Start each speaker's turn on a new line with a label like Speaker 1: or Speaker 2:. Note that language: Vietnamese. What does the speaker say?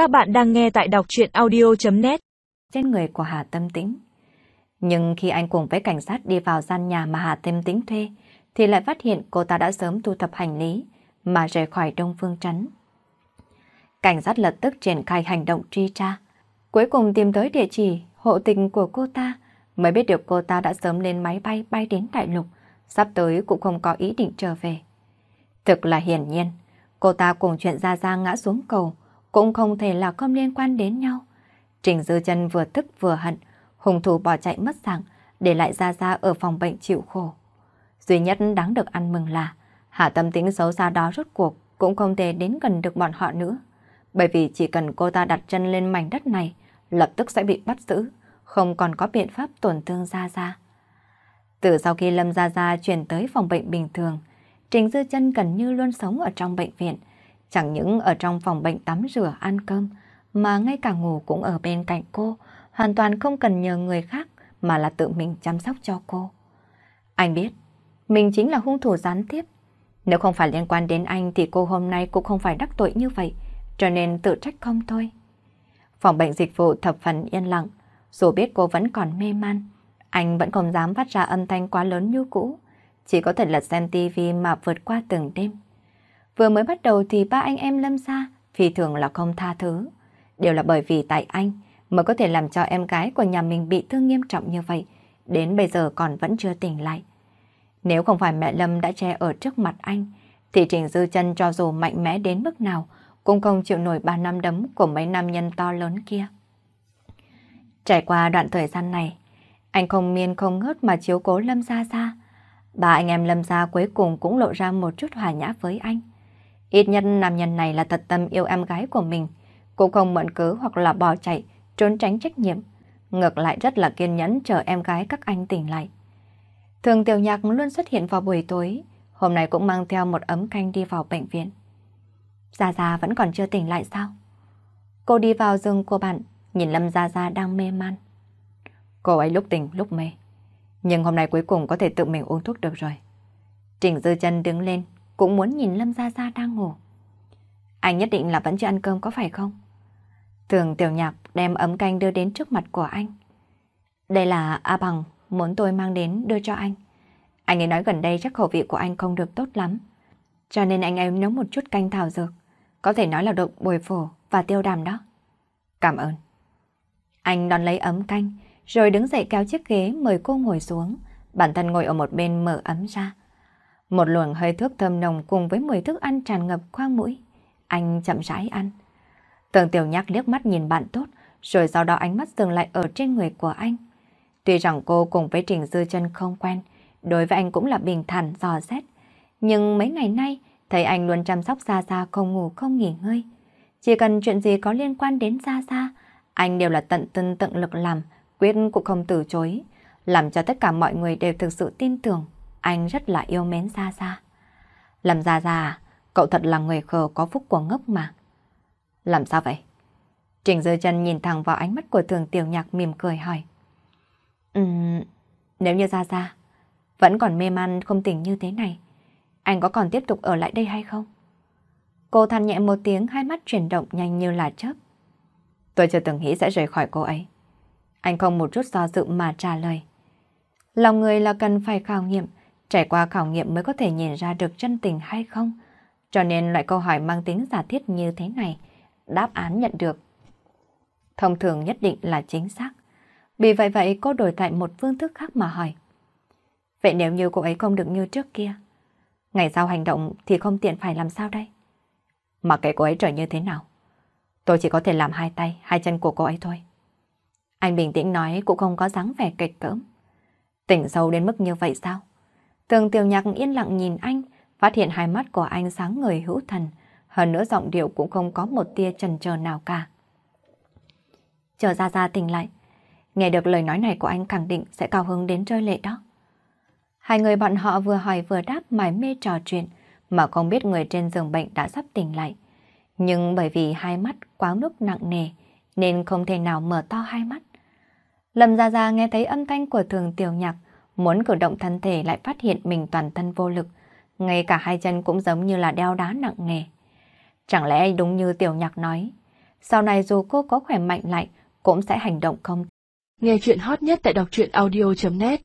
Speaker 1: Các bạn đang nghe tại đọc truyện audio.net
Speaker 2: Trên người của Hà Tâm Tĩnh. Nhưng khi anh cùng với cảnh sát đi vào gian nhà mà Hà Tâm Tĩnh thuê, thì lại phát hiện cô ta đã sớm thu thập hành lý mà rời khỏi Đông Phương Trấn. Cảnh sát lập tức triển khai hành động truy tra. Cuối cùng tìm tới địa chỉ, hộ tình của cô ta, mới biết được cô ta đã sớm lên máy bay bay đến Đại Lục, sắp tới cũng không có ý định trở về. Thực là hiển nhiên, cô ta cùng chuyện ra ra ngã xuống cầu, cũng không thể là không liên quan đến nhau. Trình Dư chân vừa tức vừa hận, hung thủ bỏ chạy mất dạng, để lại ra ra ở phòng bệnh chịu khổ. Duy nhất đáng được ăn mừng là Hạ tâm tính xấu xa đó rốt cuộc cũng không thể đến gần được bọn họ nữa. Bởi vì chỉ cần cô ta đặt chân lên mảnh đất này, lập tức sẽ bị bắt giữ, không còn có biện pháp tổn thương Gia Gia. Từ sau khi Lâm Gia Gia chuyển tới phòng bệnh bình thường, Trình Dư chân gần như luôn sống ở trong bệnh viện, chẳng những ở trong phòng bệnh tắm rửa ăn cơm, mà ngay cả ngủ cũng ở bên cạnh cô, hoàn toàn không cần nhờ người khác mà là tự mình chăm sóc cho cô. Anh biết, mình chính là hung thủ gián tiếp. Nếu không phải liên quan đến anh thì cô hôm nay cũng không phải đắc tội như vậy, cho nên tự trách không thôi. Phòng bệnh dịch vụ thập phần yên lặng, dù biết cô vẫn còn mê man, anh vẫn không dám phát ra âm thanh quá lớn như cũ, chỉ có thể lật xem tivi mà vượt qua từng đêm. Vừa mới bắt đầu thì ba anh em lâm ra, phi thường là không tha thứ. Đều là bởi vì tại anh mới có thể làm cho em gái của nhà mình bị thương nghiêm trọng như vậy, đến bây giờ còn vẫn chưa tỉnh lại. Nếu không phải mẹ Lâm đã che ở trước mặt anh, thì Trình Dư chân cho dù mạnh mẽ đến mức nào, cũng không chịu nổi ba năm đấm của mấy nam nhân to lớn kia. Trải qua đoạn thời gian này, anh không miên không ngớt mà chiếu cố Lâm Gia Gia. Ba anh em Lâm Gia cuối cùng cũng lộ ra một chút hòa nhã với anh. Ít nhất nam nhân này là thật tâm yêu em gái của mình, cũng không mượn cớ hoặc là bỏ chạy, trốn tránh trách nhiệm. Ngược lại rất là kiên nhẫn chờ em gái các anh tỉnh lại. Thường tiểu nhạc luôn xuất hiện vào buổi tối, hôm nay cũng mang theo một ấm canh đi vào bệnh viện. Gia Gia vẫn còn chưa tỉnh lại sao? Cô đi vào giường của bạn, nhìn Lâm Gia Gia đang mê man. Cô ấy lúc tỉnh lúc mê, nhưng hôm nay cuối cùng có thể tự mình uống thuốc được rồi. Trình Dư chân đứng lên, cũng muốn nhìn Lâm Gia Gia đang ngủ. Anh nhất định là vẫn chưa ăn cơm có phải không? Thường tiểu nhạc đem ấm canh đưa đến trước mặt của anh. Đây là A Bằng muốn tôi mang đến đưa cho anh. Anh ấy nói gần đây chắc khẩu vị của anh không được tốt lắm. Cho nên anh em nấu một chút canh thảo dược. Có thể nói là độc bồi phổ và tiêu đàm đó. Cảm ơn. Anh đón lấy ấm canh, rồi đứng dậy kéo chiếc ghế mời cô ngồi xuống. Bản thân ngồi ở một bên mở ấm ra. Một luồng hơi thuốc thơm nồng cùng với mùi thức ăn tràn ngập khoang mũi. Anh chậm rãi ăn. Tường tiểu nhắc liếc mắt nhìn bạn tốt, rồi sau đó ánh mắt dừng lại ở trên người của anh. Tuy rằng cô cùng với Trình Dư chân không quen, đối với anh cũng là bình thản dò xét. Nhưng mấy ngày nay, thấy anh luôn chăm sóc Gia Gia không ngủ không nghỉ ngơi. Chỉ cần chuyện gì có liên quan đến Gia Gia, anh đều là tận tân tận lực làm, quyết cũng không từ chối. Làm cho tất cả mọi người đều thực sự tin tưởng, anh rất là yêu mến Gia Gia. Làm Gia Gia, cậu thật là người khờ có phúc của ngốc mà. Làm sao vậy? Trình Dư chân nhìn thẳng vào ánh mắt của thường tiểu nhạc mỉm cười hỏi. Ừm, nếu như Gia Gia vẫn còn mê man không tỉnh như thế này, anh có còn tiếp tục ở lại đây hay không? Cô than nhẹ một tiếng, hai mắt chuyển động nhanh như là chớp. Tôi chưa từng nghĩ sẽ rời khỏi cô ấy. Anh không một chút do dự mà trả lời. Lòng người là cần phải khảo nghiệm, trải qua khảo nghiệm mới có thể nhìn ra được chân tình hay không. Cho nên loại câu hỏi mang tính giả thiết như thế này, đáp án nhận được. Thông thường nhất định là chính xác. Vì vậy vậy cô đổi tại một phương thức khác mà hỏi. Vậy nếu như cô ấy không được như trước kia, ngày sau hành động thì không tiện phải làm sao đây? mà kệ cô ấy trở như thế nào, tôi chỉ có thể làm hai tay, hai chân của cô ấy thôi. Anh bình tĩnh nói cũng không có dáng vẻ kịch cỡm. Tỉnh sâu đến mức như vậy sao? Tường tiểu nhạc yên lặng nhìn anh, phát hiện hai mắt của anh sáng người hữu thần, hơn nữa giọng điệu cũng không có một tia chần chờ nào cả. Chờ ra ra tỉnh lại, nghe được lời nói này của anh khẳng định sẽ cao hứng đến rơi lệ đó. Hai người bọn họ vừa hỏi vừa đáp mải mê trò chuyện, mà không biết người trên giường bệnh đã sắp tỉnh lại. Nhưng bởi vì hai mắt quá nước nặng nề, nên không thể nào mở to hai mắt. Lâm Gia Gia nghe thấy âm thanh của thường tiểu nhạc, muốn cử động thân thể lại phát hiện mình toàn thân vô lực, ngay cả hai chân cũng giống như là đeo đá nặng nề. Chẳng lẽ đúng như tiểu nhạc nói, Sau này dù cô có khỏe mạnh lại, cũng sẽ hành động không.
Speaker 1: Nghe chuyện hot nhất tại đọc truyện audio.net